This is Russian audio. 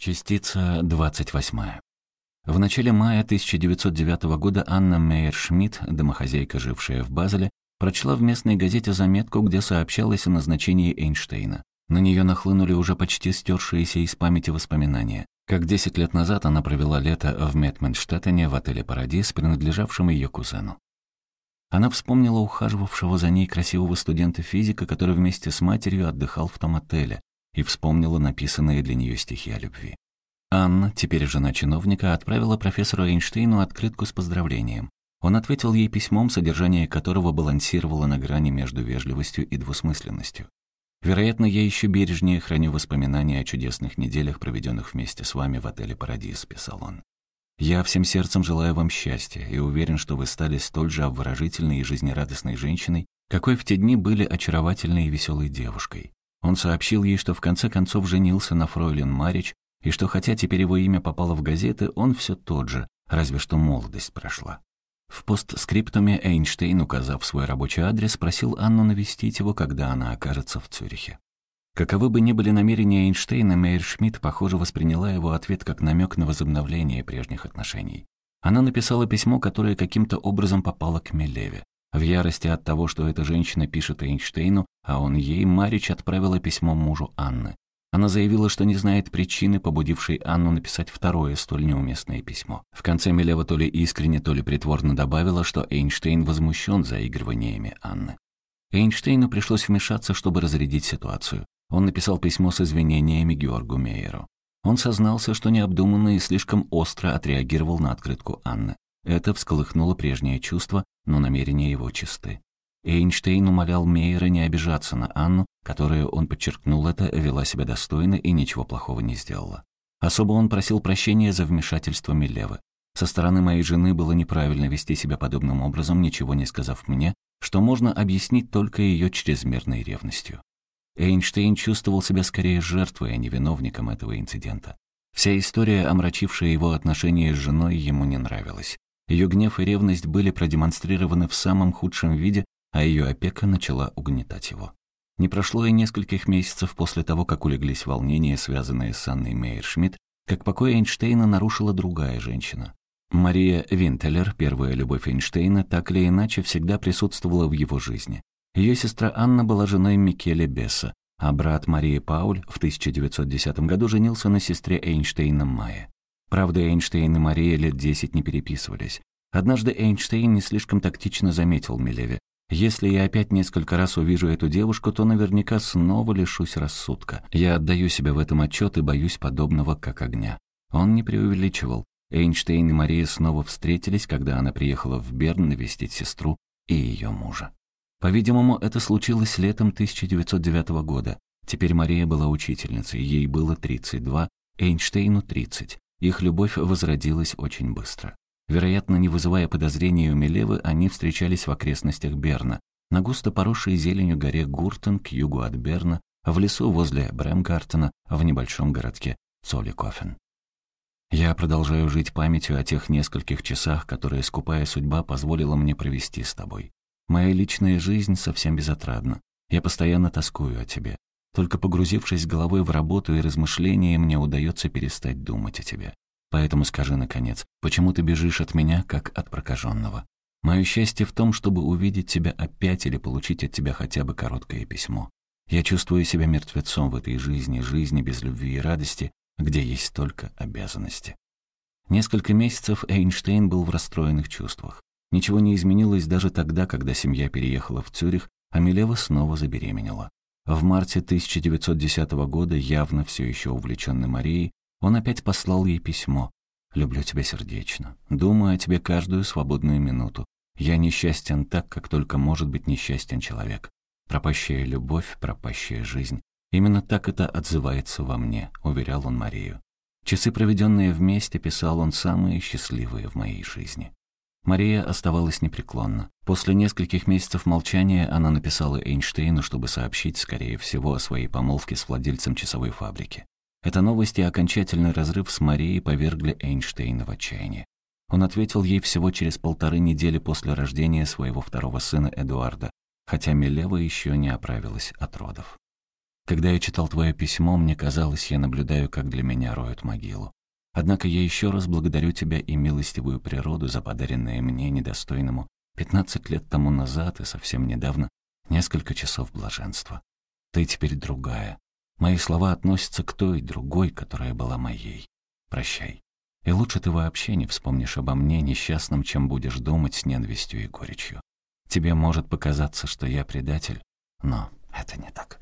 Частица 28. В начале мая 1909 года Анна Мейер-Шмидт, домохозяйка, жившая в Базеле, прочла в местной газете заметку, где сообщалось о назначении Эйнштейна. На нее нахлынули уже почти стершиеся из памяти воспоминания. Как 10 лет назад она провела лето в Метменштеттене в отеле «Парадис», принадлежавшем ее кузену. Она вспомнила ухаживавшего за ней красивого студента физика, который вместе с матерью отдыхал в том отеле, и вспомнила написанные для нее стихи о любви. Анна, теперь жена чиновника, отправила профессору Эйнштейну открытку с поздравлением. Он ответил ей письмом, содержание которого балансировало на грани между вежливостью и двусмысленностью. «Вероятно, я еще бережнее храню воспоминания о чудесных неделях, проведенных вместе с вами в отеле «Парадис», — писал он. «Я всем сердцем желаю вам счастья и уверен, что вы стали столь же обворожительной и жизнерадостной женщиной, какой в те дни были очаровательной и веселой девушкой. Он сообщил ей, что в конце концов женился на фройлен Марич, и что хотя теперь его имя попало в газеты, он все тот же, разве что молодость прошла. В постскриптуме Эйнштейн, указав свой рабочий адрес, просил Анну навестить его, когда она окажется в Цюрихе. Каковы бы ни были намерения Эйнштейна, Мейер Шмидт, похоже, восприняла его ответ как намек на возобновление прежних отношений. Она написала письмо, которое каким-то образом попало к Мелеве. В ярости от того, что эта женщина пишет Эйнштейну, а он ей, Марич отправила письмо мужу Анны. Она заявила, что не знает причины, побудившей Анну написать второе столь неуместное письмо. В конце Милева то ли искренне, то ли притворно добавила, что Эйнштейн возмущен заигрываниями Анны. Эйнштейну пришлось вмешаться, чтобы разрядить ситуацию. Он написал письмо с извинениями Георгу Мейеру. Он сознался, что необдуманно и слишком остро отреагировал на открытку Анны. Это всколыхнуло прежнее чувство, но намерения его чисты. Эйнштейн умолял Мейера не обижаться на Анну, которая, он подчеркнул это, вела себя достойно и ничего плохого не сделала. Особо он просил прощения за вмешательство Милевы. Со стороны моей жены было неправильно вести себя подобным образом, ничего не сказав мне, что можно объяснить только ее чрезмерной ревностью. Эйнштейн чувствовал себя скорее жертвой, а не виновником этого инцидента. Вся история, омрачившая его отношения с женой, ему не нравилась. Ее гнев и ревность были продемонстрированы в самом худшем виде, а ее опека начала угнетать его. Не прошло и нескольких месяцев после того, как улеглись волнения, связанные с Анной Мейершмидт, как покой Эйнштейна нарушила другая женщина. Мария Винтелер, первая любовь Эйнштейна, так или иначе всегда присутствовала в его жизни. Ее сестра Анна была женой Микеле Бесса, а брат Марии Пауль в 1910 году женился на сестре Эйнштейна Майе. Правда, Эйнштейн и Мария лет десять не переписывались. Однажды Эйнштейн не слишком тактично заметил Милеве. «Если я опять несколько раз увижу эту девушку, то наверняка снова лишусь рассудка. Я отдаю себе в этом отчет и боюсь подобного, как огня». Он не преувеличивал. Эйнштейн и Мария снова встретились, когда она приехала в Берн навестить сестру и ее мужа. По-видимому, это случилось летом 1909 года. Теперь Мария была учительницей, ей было 32, Эйнштейну 30. Их любовь возродилась очень быстро. Вероятно, не вызывая подозрений у Милевы, они встречались в окрестностях Берна, на густо поросшей зеленью горе Гуртен к югу от Берна, в лесу возле Бремгартена, в небольшом городке Цоликофен. Я продолжаю жить памятью о тех нескольких часах, которые скупая судьба позволила мне провести с тобой. Моя личная жизнь совсем безотрадна. Я постоянно тоскую о тебе. Только погрузившись головой в работу и размышления, мне удается перестать думать о тебе. Поэтому скажи, наконец, почему ты бежишь от меня, как от прокаженного? Мое счастье в том, чтобы увидеть тебя опять или получить от тебя хотя бы короткое письмо. Я чувствую себя мертвецом в этой жизни, жизни без любви и радости, где есть только обязанности. Несколько месяцев Эйнштейн был в расстроенных чувствах. Ничего не изменилось даже тогда, когда семья переехала в Цюрих, а Милева снова забеременела. В марте 1910 года, явно все еще увлеченный Марией, он опять послал ей письмо. «Люблю тебя сердечно. Думаю о тебе каждую свободную минуту. Я несчастен так, как только может быть несчастен человек. Пропащая любовь, пропащая жизнь. Именно так это отзывается во мне», — уверял он Марию. «Часы, проведенные вместе, писал он, самые счастливые в моей жизни». Мария оставалась непреклонна. После нескольких месяцев молчания она написала Эйнштейну, чтобы сообщить, скорее всего, о своей помолвке с владельцем часовой фабрики. Эта новость и окончательный разрыв с Марией повергли Эйнштейна в отчаяние. Он ответил ей всего через полторы недели после рождения своего второго сына Эдуарда, хотя Милева еще не оправилась от родов. Когда я читал твое письмо, мне казалось, я наблюдаю, как для меня роют могилу. Однако я еще раз благодарю тебя и милостивую природу за подаренное мне, недостойному, пятнадцать лет тому назад и совсем недавно, несколько часов блаженства. Ты теперь другая. Мои слова относятся к той другой, которая была моей. Прощай. И лучше ты вообще не вспомнишь обо мне несчастным, чем будешь думать с ненавистью и горечью. Тебе может показаться, что я предатель, но это не так.